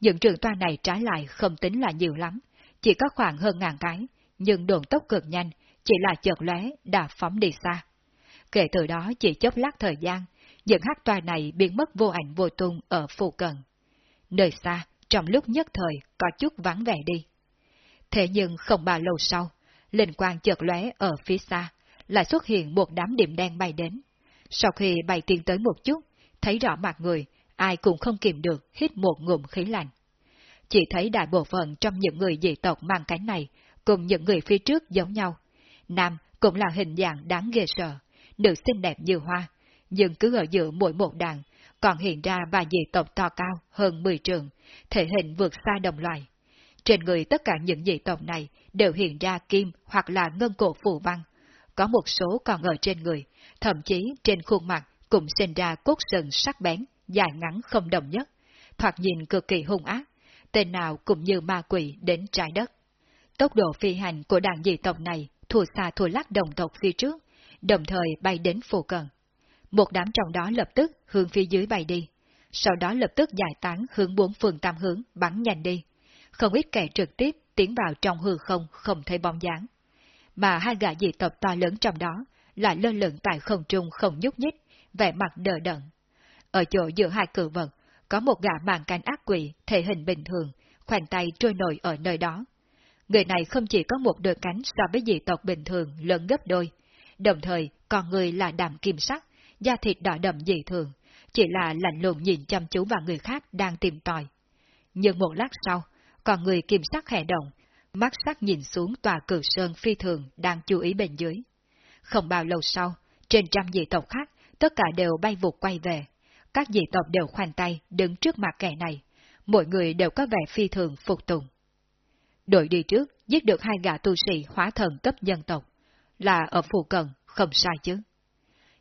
Speaker 1: Những trường toa này trái lại không tính là nhiều lắm, chỉ có khoảng hơn ngàn cái, nhưng đường tốc cực nhanh, chỉ là chợt lóe đã phóng đi xa. Kể từ đó chỉ chớp lát thời gian, những hát toa này biến mất vô ảnh vô tung ở phù cận. Nơi xa, trong lúc nhất thời, có chút vắng vẻ đi. Thế nhưng không bao lâu sau, linh quang chợt lóe ở phía xa, lại xuất hiện một đám điểm đen bay đến. Sau khi bay tiến tới một chút, thấy rõ mặt người, ai cũng không kìm được hít một ngụm khí lạnh. chỉ thấy đại bộ phận trong những người dị tộc mang cánh này, cùng những người phía trước giống nhau. Nam cũng là hình dạng đáng ghê sợ, nữ xinh đẹp như hoa, nhưng cứ ở giữa mỗi một đàn, còn hiện ra vài dị tộc to cao hơn 10 trường, thể hình vượt xa đồng loài. Trên người tất cả những dị tộc này đều hiện ra kim hoặc là ngân cổ phù văn, có một số còn ở trên người, thậm chí trên khuôn mặt cũng sinh ra cốt sừng sắc bén, dài ngắn không đồng nhất, thoạt nhìn cực kỳ hung ác, tên nào cũng như ma quỷ đến trái đất. Tốc độ phi hành của đàn dị tộc này thua xa thua lắc đồng tộc phía trước, đồng thời bay đến phù cận. Một đám trong đó lập tức hướng phía dưới bay đi, sau đó lập tức giải tán hướng bốn phương tam hướng bắn nhanh đi. Không ít kẻ trực tiếp tiến vào trong hư không không thấy bóng dáng. Mà hai gã dị tộc to lớn trong đó lại lơ lửng tại không trung không nhúc nhích, vẻ mặt đờ đẫn. Ở chỗ giữa hai cử vật, có một gã màn cánh ác quỷ thể hình bình thường, khoanh tay trôi nổi ở nơi đó. Người này không chỉ có một đôi cánh so với dị tộc bình thường lớn gấp đôi, đồng thời còn người là đàm kim sắc, da thịt đỏ đậm dị thường, chỉ là lạnh lùng nhìn chăm chú vào người khác đang tìm tòi. Nhưng một lát sau, còn người kim sắc hẻ động, mắt sắc nhìn xuống tòa cử sơn phi thường đang chú ý bên dưới. Không bao lâu sau, trên trăm dị tộc khác, tất cả đều bay vụt quay về. Các dị tộc đều khoanh tay đứng trước mặt kẻ này. Mỗi người đều có vẻ phi thường phục tùng. Đội đi trước, giết được hai gã tu sĩ hóa thần cấp dân tộc. Là ở phù cận, không sai chứ.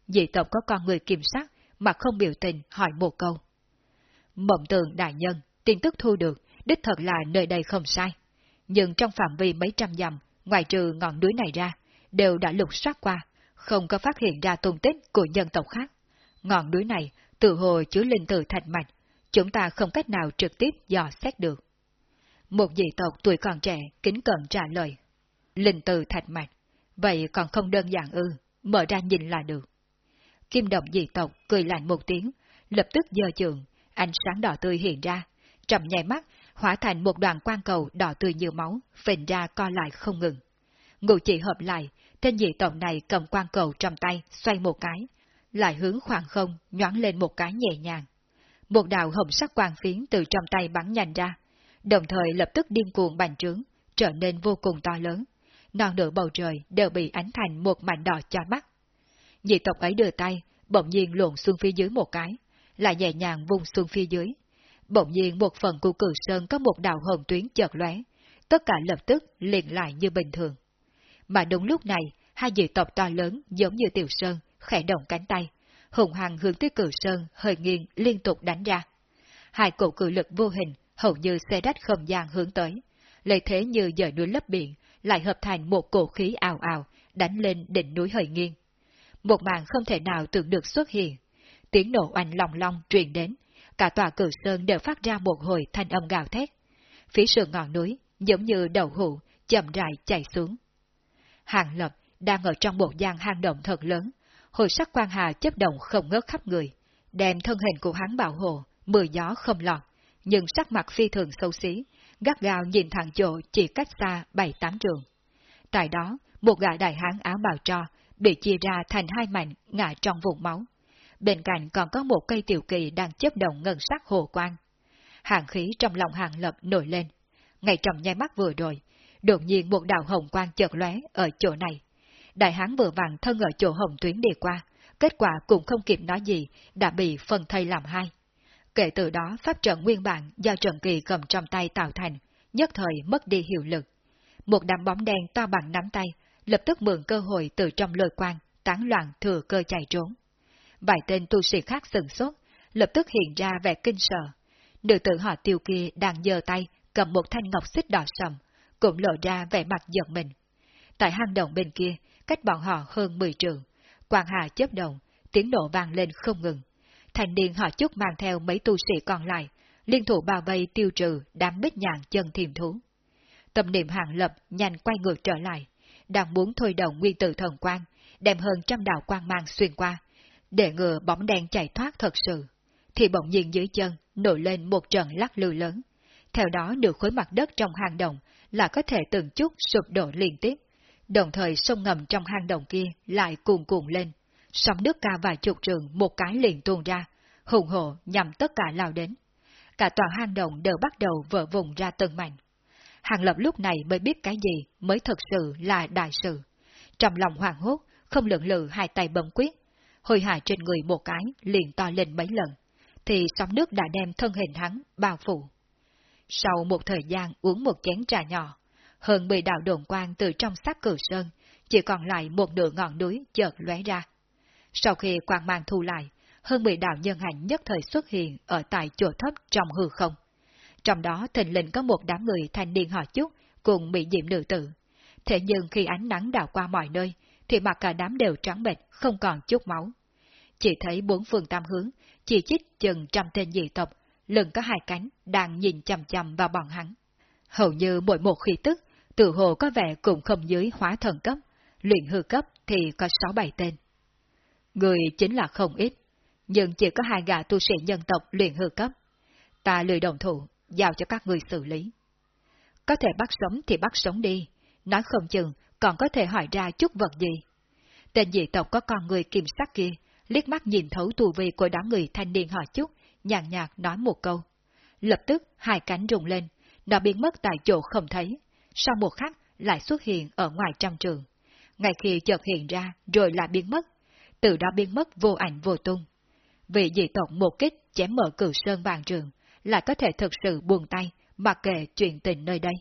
Speaker 1: Dị tộc có con người kiểm sát, mà không biểu tình hỏi một câu. Mộng tường đại nhân, tin tức thu được, đích thật là nơi đây không sai. Nhưng trong phạm vi mấy trăm dặm, ngoài trừ ngọn núi này ra, đều đã lục soát qua, không có phát hiện ra tung tích của nhân tộc khác. Ngọn núi này tự hồ chứa linh tử thạch mạch, chúng ta không cách nào trực tiếp dò xét được. Một dị tộc tuổi còn trẻ kính cẩn trả lời. Linh tử thạch mạch, vậy còn không đơn giản ư, mở ra nhìn là được. Kim động dị tộc cười lạnh một tiếng, lập tức dơ trường, ánh sáng đỏ tươi hiện ra, trầm nhảy mắt, hóa thành một đoàn quang cầu đỏ tươi như máu, phình ra co lại không ngừng. Ngụ chỉ hợp lại, tên dị tộc này cầm quang cầu trong tay, xoay một cái, lại hướng khoảng không, nhoáng lên một cái nhẹ nhàng. Một đạo hồng sắc quang phiến từ trong tay bắn nhanh ra, đồng thời lập tức điên cuồng bành trướng, trở nên vô cùng to lớn. Non nửa bầu trời đều bị ánh thành một mảnh đỏ cho mắt. Dị tộc ấy đưa tay, bỗng nhiên luồn xuống phía dưới một cái, lại nhẹ nhàng vùng xuống phía dưới. Bỗng nhiên một phần của cử sơn có một đạo hồng tuyến chợt lóe, tất cả lập tức liền lại như bình thường. Mà đúng lúc này, hai dị tộc to lớn giống như tiểu sơn, khẽ động cánh tay, hùng hằng hướng tới cử sơn hơi nghiêng liên tục đánh ra. Hai cổ cử lực vô hình hầu như xe đách không gian hướng tới, lấy thế như dời núi lấp biển, lại hợp thành một cổ khí ào ào, đánh lên đỉnh núi hơi nghiêng. Một màn không thể nào tưởng được xuất hiện. Tiếng nổ oanh lòng long truyền đến, cả tòa cử sơn đều phát ra một hồi thanh âm gào thét. Phía sườn ngọn núi, giống như đầu hụ, chậm rãi chạy xuống. Hàng lập đang ở trong một gian hang động thật lớn, hồi sắc quan hà chấp động không ngớt khắp người, đem thân hình của hắn bảo hộ, mưa gió không lọt, nhưng sắc mặt phi thường xấu xí, gắt gao nhìn thẳng chỗ chỉ cách xa bảy tám trường. Tại đó, một gã đại hán áo bào tro bị chia ra thành hai mảnh ngã trong vùng máu. Bên cạnh còn có một cây tiểu kỳ đang chấp động ngân sắc hồ quang. Hàng khí trong lòng hàng lập nổi lên. Ngay trong nháy mắt vừa rồi, đột nhiên một đạo hồng quang chợt lóe ở chỗ này. Đại hán vừa vặn thân ở chỗ hồng tuyến đi qua, kết quả cũng không kịp nói gì, đã bị phân thây làm hai. Kể từ đó pháp trận nguyên bản do Trần Kỳ cầm trong tay tạo thành, nhất thời mất đi hiệu lực. Một đám bóng đen to bằng nắm tay, lập tức mượn cơ hội từ trong lôi quang, tán loạn thừa cơ chạy trốn. Vài tên tu sĩ khác sừng sốt, lập tức hiện ra vẻ kinh sợ. Nữ tử họ tiêu kia đang giơ tay, cầm một thanh ngọc xích đỏ sầm, cũng lộ ra vẻ mặt giận mình. Tại hang động bên kia, cách bọn họ hơn 10 trường, quang hà chớp động, tiếng nổ vang lên không ngừng. Thành niên họ chúc mang theo mấy tu sĩ còn lại, liên thủ bao vây tiêu trừ đám bích nhạn chân thiềm thú. Tâm niệm hàng lập nhanh quay ngược trở lại, đang muốn thôi động nguyên tử thần quang, đem hơn trăm đạo quang mang xuyên qua, để ngừa bóng đen chạy thoát thật sự, thì bỗng nhiên dưới chân nổi lên một trận lắc lư lớn. Theo đó được khối mặt đất trong hang động là có thể từng chút sụp đổ liên tiếp, đồng thời sông ngầm trong hang động kia lại cuồn cuộn lên, sóng nước cao vài chục trường một cái liền tuôn ra, hùng hộ nhằm tất cả lao đến. cả tòa hang động đều bắt đầu vỡ vùng ra từng mảnh. Hàng Lập lúc này mới biết cái gì mới thật sự là đại sự. Trong lòng hoàng hốt, không lượng lự hai tay bấm quyết, hồi hại trên người một cái liền to lên mấy lần, thì sóng nước đã đem thân hình hắn bao phủ. Sau một thời gian uống một chén trà nhỏ, hơn 10 đạo đồn quang từ trong sắc cử sơn, chỉ còn lại một nửa ngọn núi chợt lóe ra. Sau khi quang mang thu lại, hơn 10 đạo nhân hành nhất thời xuất hiện ở tại chỗ thấp trong hư không. Trong đó thình lình có một đám người thanh niên họ chút cùng bị diệm nữ tử. Thế nhưng khi ánh nắng đào qua mọi nơi, thì mặt cả đám đều trắng bệch, không còn chút máu. Chỉ thấy bốn phương tam hướng, chỉ chích chừng trăm tên dị tộc, lưng có hai cánh, đang nhìn chầm chầm vào bọn hắn. Hầu như mỗi một khi tức, tự hồ có vẻ cũng không dưới hóa thần cấp, luyện hư cấp thì có sáu bảy tên. Người chính là không ít, nhưng chỉ có hai gã tu sĩ nhân tộc luyện hư cấp. Ta lười đồng thủ, giao cho các người xử lý. Có thể bắt sống thì bắt sống đi, nói không chừng còn có thể hỏi ra chút vật gì. Tên dị tộc có con người kiểm sắc kia, liếc mắt nhìn thấu tù vi của đám người thanh niên họ chút, nhàn nhạt nói một câu. Lập tức hai cánh rùng lên, nó biến mất tại chỗ không thấy, sau một khắc lại xuất hiện ở ngoài trong trường. Ngay khi chợt hiện ra rồi lại biến mất, từ đó biến mất vô ảnh vô tung. Vì dị tộc một kích chém mở cử sơn bàn trường, lại có thể thực sự buông tay, mặc kệ chuyện tình nơi đây.